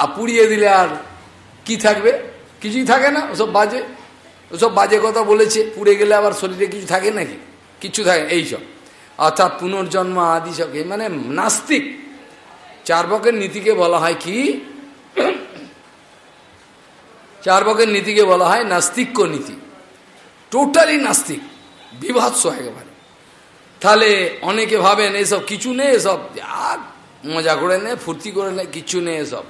Speaker 1: আর পুড়িয়ে দিলে আর কি থাকবে কিছুই থাকে না ওসব বাজে ওসব বাজে কথা বলেছে পুড়ে গেলে আবার শরীরে কিছু থাকে নাকি কিছু থাকে এইসব অর্থাৎ পুনর্জন্ম আদি সব মানে নাস্তিক চারবকের নীতিকে বলা হয় কি চারবকের নীতিকে বলা হয় নাস্তিক্য নীতি টোটালি নাস্তিক বিভৎস একেবারে তাহলে অনেকে ভাবেন এসব কিছু নেই এসব আর মজা করে নে ফুর্তি করে নে কিছু নেই এসব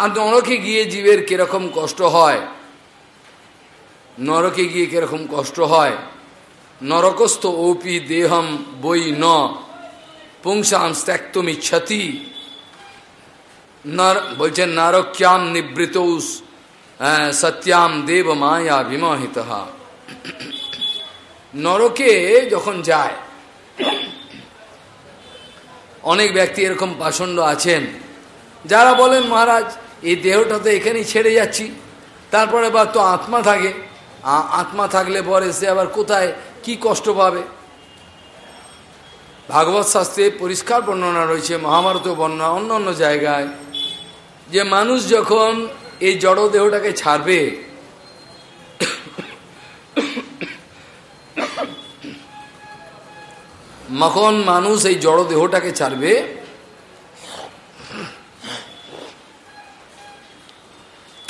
Speaker 1: আর নরকে গিয়ে জীবের কিরকম কষ্ট হয় নরকে গিয়ে কিরকম কষ্ট হয় নরকস্থ ওপি দেহম বই ন পুংসাম স্ত্যাক্তমি ক্ষতি নর বলছেন নারক্যাম নিবৃত সত্যাম দেব মায়া বিমোহিত নরকে যখন যায় অনেক ব্যক্তি এরকম পাষণ্ড আছেন যারা বলেন মহারাজ এই দেহটা তো এখানেই ছেড়ে যাচ্ছি তারপরে আবার তো আত্মা থাকে আত্মা থাকলে পরে সে আবার কোথায় কি কষ্ট পাবে ভাগবত শাস্ত্রে পরিষ্কার বর্ণনা রয়েছে মহাভারত বর্ণনা অন্য অন্য জায়গায় যে মানুষ যখন এই জড় দেহটাকে ছাড়বে মখন মানুষ এই জড় দেহটাকে ছাড়বে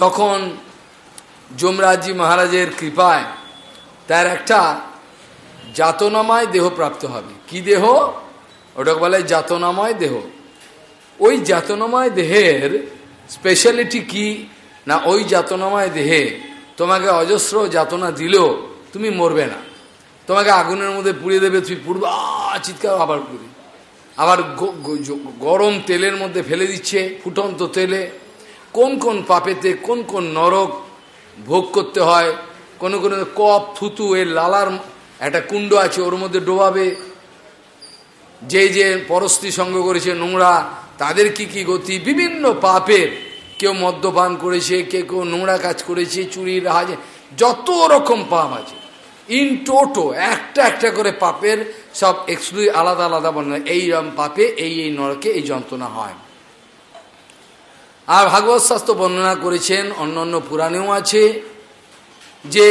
Speaker 1: তখন যমরাজজি মহারাজের কৃপায় তার একটা জাতনাময় দেহ প্রাপ্ত হবে কি দেহ ওটাকে বলে জাতনাময় দেহ ওই জাতনাময় দেহের স্পেশালিটি কি না ওই যাতনাময় দেহে তোমাকে অজস্র যাতনা দিলেও তুমি মরবে না তোমাকে আগুনের মধ্যে পুড়িয়ে দেবে তুমি পুড়বে চিৎকার আবার পুড়ি আবার গরম তেলের মধ্যে ফেলে দিচ্ছে ফুটন্ত তেলে কোন কোন পাপেতে কোন কোন নরক ভোগ করতে হয় কোনো কোনো কপ থুতু এর লালার একটা কুণ্ড আছে ওর মধ্যে ডোবাবে যে যে পরস্তি সঙ্গ করেছে নোংরা তাদের কি কি গতি বিভিন্ন পাপের কেউ মদ্যপান করেছে কে কেউ নোংরা কাজ করেছে চুরি রাহাজে যত রকম পাপ আছে ইন টোটো একটা একটা করে পাপের সব এক্সক্লুজ আলাদা আলাদা বর্ণনা এইরকম পাপে এই এই নরকে এই যন্ত্রণা হয় আর ভাগবত শাস্ত্র বর্ণনা করেছেন অন্য অন্য পুরাণেও আছে যে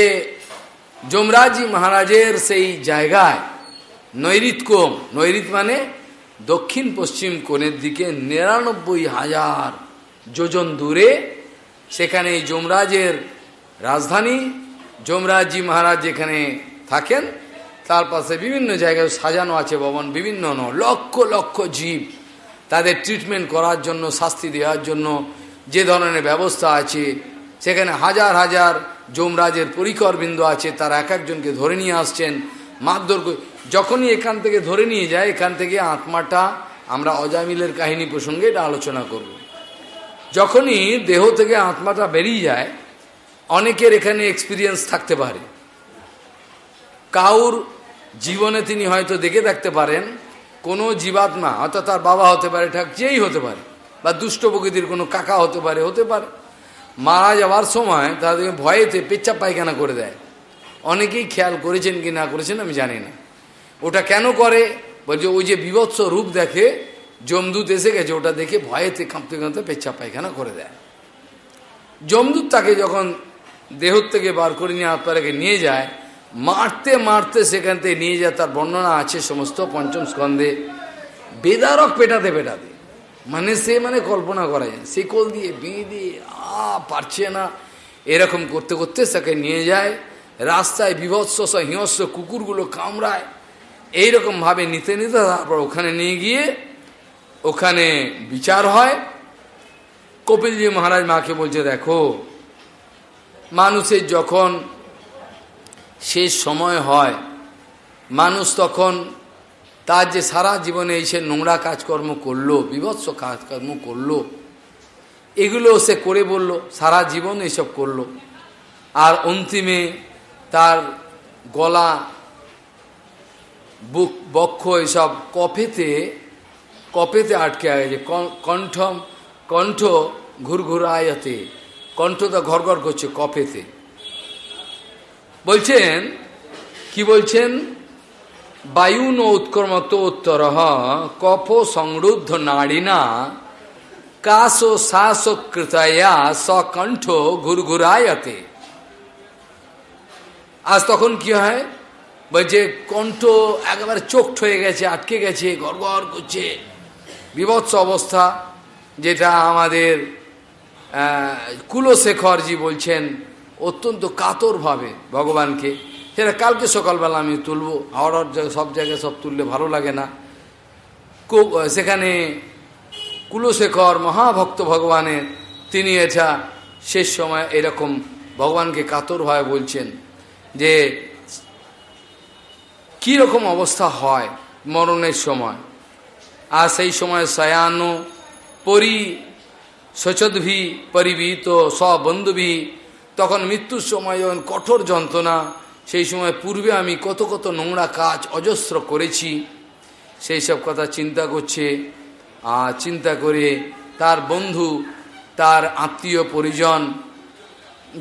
Speaker 1: যমরাজি মহারাজের সেই জায়গায় নৈরিতকোম নৈরিত মানে দক্ষিণ পশ্চিম কোণের দিকে নিরানব্বই হাজার যোজন দূরে সেখানে যমরাজের রাজধানী যমরাজি মহারাজ যেখানে থাকেন তার পাশে বিভিন্ন জায়গায় সাজানো আছে ভবন বিভিন্ন লক্ষ লক্ষ জীব তাদের ট্রিটমেন্ট করার জন্য শাস্তি দেওয়ার জন্য যে ধরনের ব্যবস্থা আছে সেখানে হাজার হাজার যমরাজের পরিকরবৃন্দ আছে তারা এক একজনকে ধরে নিয়ে আসছেন মারধর যখনই এখান থেকে ধরে নিয়ে যায় এখান থেকে আত্মাটা আমরা অজামিলের কাহিনী প্রসঙ্গে এটা আলোচনা করব যখনই দেহ থেকে আত্মাটা বেরিয়ে যায় অনেকের এখানে এক্সপিরিয়েন্স থাকতে পারে কাউর জীবনে তিনি হয়তো দেখে থাকতে পারেন কোনো জীবাত্মা অর্থাৎ তার বাবা হতে পারে ঠাক যেই হতে পারে বা দুষ্ট প্রকৃতির কোনো কাকা হতে পারে হতে পারে মারা যাওয়ার সময় তাদেরকে ভয়েতে পেচ্ছাপ পায়খানা করে দেয় অনেকেই খেয়াল করেছেন কি না করেছেন আমি জানি না ওটা কেন করে বলছে ওই যে বিভৎস রূপ দেখে জমদূত এসে গেছে ওটা দেখে ভয়েতে কাঁপতে কাঁপতে পেচ্ছা পায়খানা করে দেয় জমদূত তাকে যখন দেহ থেকে বার করে নিয়ে আত্মারাকে নিয়ে যায় মারতে মারতে সেখান থেকে নিয়ে যায় তার বর্ণনা আছে সমস্ত পঞ্চম স্কন্ধে বেদারক পেটাতে পেটাতে মানে সে মানে কল্পনা করা যায় সে কল দিয়ে বিয়ে দিয়ে আ পারছে না এরকম করতে করতে তাকে নিয়ে যায় রাস্তায় বিভৎস হিংস্র কুকুরগুলো কামড়ায় এইরকমভাবে নিতে নিতে তারপর ওখানে নিয়ে গিয়ে ওখানে বিচার হয় কপিলজি মহারাজ মাকে বলছে দেখো মানুষের যখন শেষ সময় হয় মানুষ তখন তার যে সারা জীবনে এসে নোংরা কাজকর্ম করলো বিভৎস কাজকর্ম করলো এগুলো সে করে বলল সারা জীবন এইসব করলো আর অন্তিমে তার গলা বুক বক্ষ এসব কফেতে কপেতে আটকে গেছে কণ্ঠ কণ্ঠ ঘুরঘুরায়তে কণ্ঠ তো ঘর ঘর করছে কফেতে বলছেন কি বলছেন বায়ু উৎকর্মত উত্তর কপ সংরুদ্ধ নাড়িনা ও শ্বাস কৃতয়া সকণ্ঠ ঘুরঘুরায়তে আজ তখন কি হয় বলছে কণ্ঠ একেবারে চোখ হয়ে গেছে আটকে গেছে গড়গড় করছে বিভৎস অবস্থা যেটা আমাদের কুলশেখরজি বলছেন অত্যন্ত কাতরভাবে ভগবানকে সেটা কালকে সকালবেলা আমি তুলবো হাওড়ার সব জায়গায় সব তুললে ভালো লাগে না সেখানে কুলশেখর মহাভক্ত ভগবানের তিনি এটা শেষ সময় এরকম ভগবানকে কাতরভাবে বলছেন যে কি রকম অবস্থা হয় মরণের সময় আর সেই সময় সায়ানো পরি সচদভি পরিবিত স্ববন্ধুভি তখন মৃত্যুর সময় যখন কঠোর যন্ত্রণা সেই সময় পূর্বে আমি কত কত নোংরা কাজ অজস্র করেছি সেই সব কথা চিন্তা করছে আর চিন্তা করে তার বন্ধু তার আত্মীয় পরিজন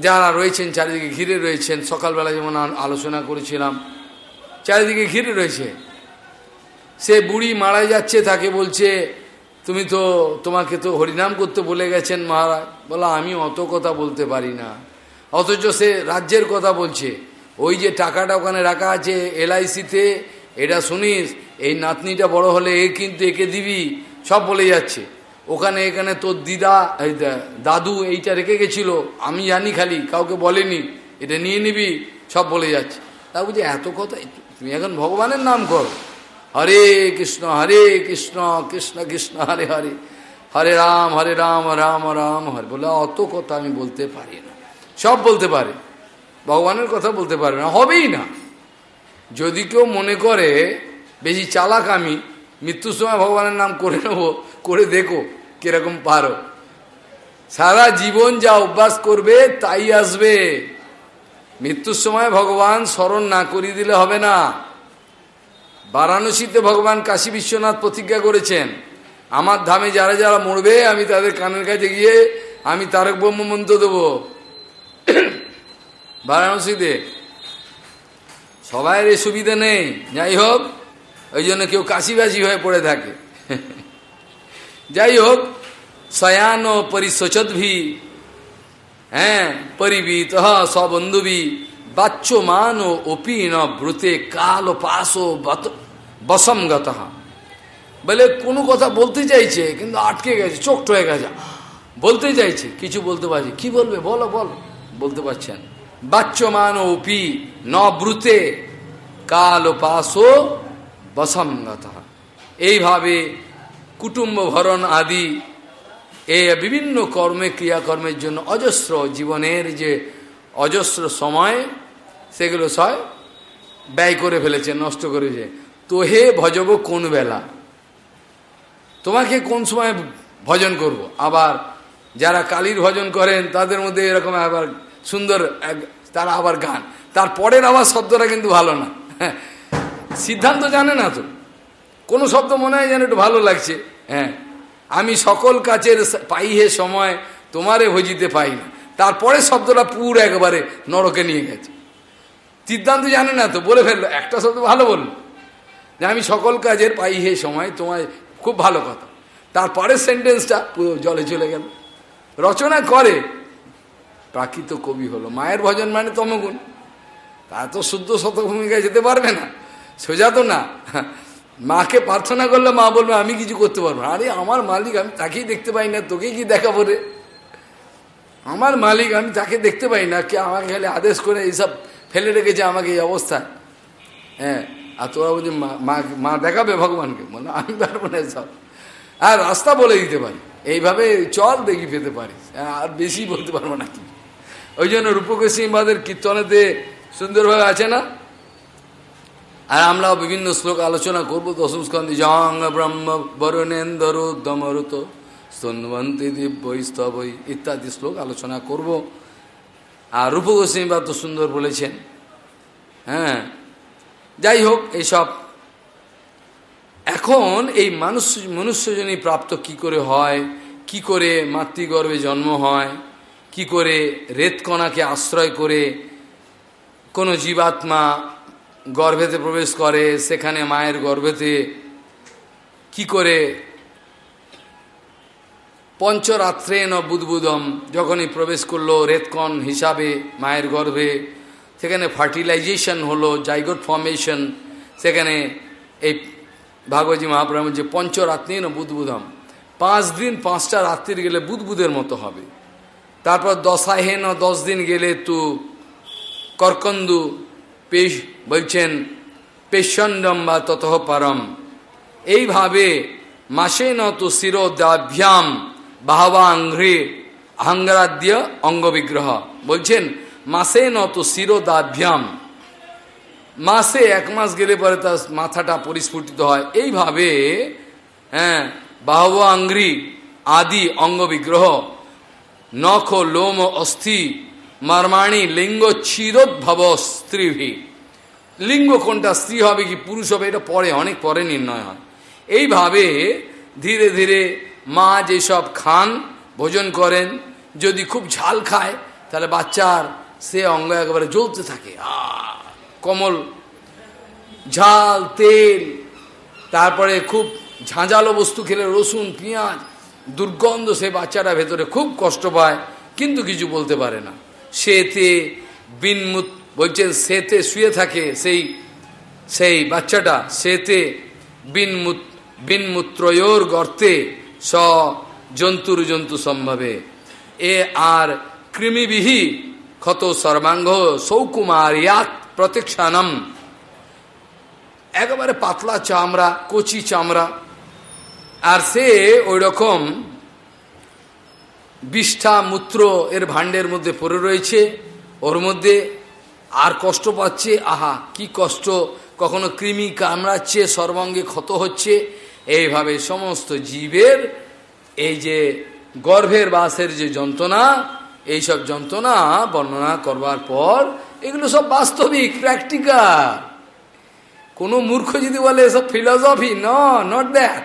Speaker 1: যারা রয়েছেন চারিদিকে ঘিরে রয়েছেন সকালবেলা যেমন আলোচনা করেছিলাম চারিদিকে ঘিরে রয়েছে সে বুড়ি মারা যাচ্ছে তাকে বলছে তুমি তো তোমাকে তো হরিনাম করতে বলে গেছেন মহারাজ বলা আমি অত কথা বলতে পারি না অথচ সে রাজ্যের কথা বলছে ওই যে টাকাটা ওখানে রাখা আছে এলআইসিতে এটা শুনিস এই নাতনিটা বড় হলে এ কিন্তু একে দিবি সব বলে যাচ্ছে ওখানে এখানে তোর দিদা দাদু এইটা রেখে গেছিল আমি জানি খালি কাউকে বলেনি এটা নিয়ে নিবি সব বলে যাচ্ছে তা বুঝি এত কথা তুমি এখন ভগবানের নাম করো হরে কৃষ্ণ হরে কৃষ্ণ কৃষ্ণ কৃষ্ণ হরে হরে হরে রাম হরে রাম রাম রাম হরে বলে অত কথা আমি বলতে পারি না সব বলতে পারে ভগবানের কথা বলতে পারে না হবেই না যদি কেউ মনে করে বেশি চালাক আমি মৃত্যুর সময় ভগবানের নাম করে নেবো করে দেখো কিরকম পারো সারা জীবন যা অভ্যাস করবে তাই আসবে মৃত্যুর সময় ভগবান স্মরণ না করিয়ে দিলে হবে না বারাণসীতে ভগবান কাশী বিশ্বনাথ প্রতিজ্ঞা করেছেন আমার ধামে যারা যারা মরবে আমি তাদের কানের কাছে গিয়ে আমি তারক ব্রহ্ম মন্ত্র দেবো বারাণসীতে সবাইয়ের সুবিধা নেই যাই হোক ওই জন্য কেউ কাশিবাসি হয়ে পড়ে থাকে যাই হোক শয়ান পরিশোচদ্ভি হ্যাঁ পরিবিত সবন্ধুবি বাচ্চ মান অপি ন ব্রুতে কাল পাশ বসমগত বলে কোনো কথা বলতে চাইছে কিন্তু আটকে গেছে চোখ হয়ে গেছে বলতে চাইছে কিছু বলতে পারছে কি বলবে বলো বল বলতে পারছেন বাচ্যমান ওপি নব্রুতে কাল ও বসঙ্গত এইভাবে কুটুম্ব ভরণ আদি এ বিভিন্ন কর্মে ক্রিয়াকর্মের জন্য অজস্র জীবনের যে অজস্র সময় সেগুলো সয় ব্যয় করে ফেলেছে নষ্ট করেছে তো হে ভজব কোন বেলা তোমাকে কোন সময় ভজন করব আবার যারা কালীর ভজন করেন তাদের মধ্যে এরকম আবার সুন্দর তারা আবার গান তার পরের আবার শব্দটা কিন্তু ভালো না হ্যাঁ। সিদ্ধান্ত জানে না তো কোনো শব্দ মনে হয় যেন একটু ভালো লাগছে হ্যাঁ আমি সকল কাছের পাই হে সময় তোমারে ভজিতে পাই না তারপরে শব্দটা পুরো একবারে নরকে নিয়ে গেছে সিদ্ধান্ত জানে না তো বলে ফেললো একটা শব্দ ভালো বললো যে আমি সকল কাজের পাই হে সময় তোমায় খুব ভালো কথা তারপরের সেন্টেন্সটা পুরো জলে চলে গেল রচনা করে প্রাকৃত কবি হলো মায়ের ভজন মানে তমগুণ তা তো শুদ্ধ শতভূমিকায় যেতে পারবে না সোজা তো না মাকে প্রার্থনা করলে মা বলবে আমি কিছু করতে পারবো আরে আমার মালিক আমি তাকেই দেখতে পাই না তোকে কি দেখা রে আমার মালিক আমি তাকে দেখতে পাই না কে আমাকে খালি আদেশ করে এইসব ফেলে রেখেছে আমাকে এই অবস্থা হ্যাঁ আর তোরা বলছি মা মা দেখাবে ভগবানকে মানে আমি পারবো না সব আর রাস্তা বলে দিতে পারি এইভাবে চল দেখি পেতে পারিস আর বেশি বলতে পারবো না কি ওই জন্য রূপকেশী মাদের কীর্তনেতে সুন্দরভাবে আছে না আর আমরা বিভিন্ন শ্লোক আলোচনা করব দশম স্কন্ধে জং ব্রহ্ম বরণেন্দর দমরুত স্তন্বন্তী দিব্যই স্তবই ইত্যাদি শ্লোক আলোচনা করব আর রূপ গোস্বীবা তো সুন্দর বলেছেন হ্যাঁ যাই হোক এইসব এখন এই মানুষ মনুষ্যজনী প্রাপ্ত কি করে হয় কি করে মাতৃগর্ভে জন্ম হয় কি করে রেতকণাকে আশ্রয় করে কোনো জীবাত্মা গর্ভেতে প্রবেশ করে সেখানে মায়ের গর্ভেতে কি করে পঞ্চরাত্রে ন বুধবুদম যখনই প্রবেশ করলো রেতকণ হিসাবে মায়ের গর্ভে সেখানে ফার্টিলাইজেশন হলো জাইগোট ফর্মেশন সেখানে এই ভাগবতী মহাপ্রাম যে পঞ্চরাত্রে ন বুদবুদম পাঁচ দিন পাঁচটা রাত্রির গেলে বুধবুদের মতো হবে তারপর দশাহেন দশ দিন গেলে তু কর্কন্দু পেশ বলছেন পেশণ্ডম বা তত পারম এইভাবে মাসে নতু শিরোদাভ্যাম বাহবা আংঘ্রে আহঙ্গরাদ্য অঙ্গবিগ্রহ বলছেন মাসে তো শিরোদাভ্যাম মাসে এক মাস গেলে পরে তার মাথাটা পরিস্ফুটিত হয় এইভাবে হ্যাঁ বাহবা আঙ্গ্রি আদি অঙ্গবিগ্রহ নখ লোম অস্থি মারমাণী লিঙ্গ ছিরোদ্ভব স্ত্রীভি লিঙ্গ কোনটা স্ত্রী হবে কি পুরুষ হবে এটা পরে অনেক পরে নির্ণয় হয় এইভাবে ধীরে ধীরে মা যেসব খান ভোজন করেন যদি খুব ঝাল খায় তাহলে বাচ্চার সে অঙ্গ একেবারে জ্বলতে থাকে কমল ঝাল তেল তারপরে খুব ঝাঁঝালো বস্তু খেলে রসুন পেঁয়াজ দুর্গন্ধ সে বাচ্চারা ভেতরে খুব কষ্ট পায় কিন্তু কিছু বলতে পারে না সেতে বিনমুত বলছেন সেতে শুয়ে থাকে সেই সেই বাচ্চাটা সেতে বিনমুত বিনমুত্রয়োর গর্তে স জন্তুর জন্তু সম্ভাবে এ আর কৃমিবিহি ক্ষত সর্বাঙ্গ সৌকুমার ইয়াত প্রতীক্ষানম একেবারে পাতলা চামড়া কচি চামড়া আর সে ওই রকম বিষ্ঠা মূত্র এর ভাণ্ডের মধ্যে পড়ে রয়েছে ওর মধ্যে আর কষ্ট পাচ্ছে আহা কি কষ্ট কখনো কৃমি কামড়াচ্ছে সর্বাঙ্গে ক্ষত হচ্ছে এইভাবে সমস্ত জীবের এই যে গর্ভের বাসের যে যন্ত্রণা এইসব যন্ত্রণা বর্ণনা করবার পর এগুলো সব বাস্তবিক প্র্যাকটিক্যাল কোনো মূর্খ যদি বলে এসব ফিলসফি ন নট দ্যাট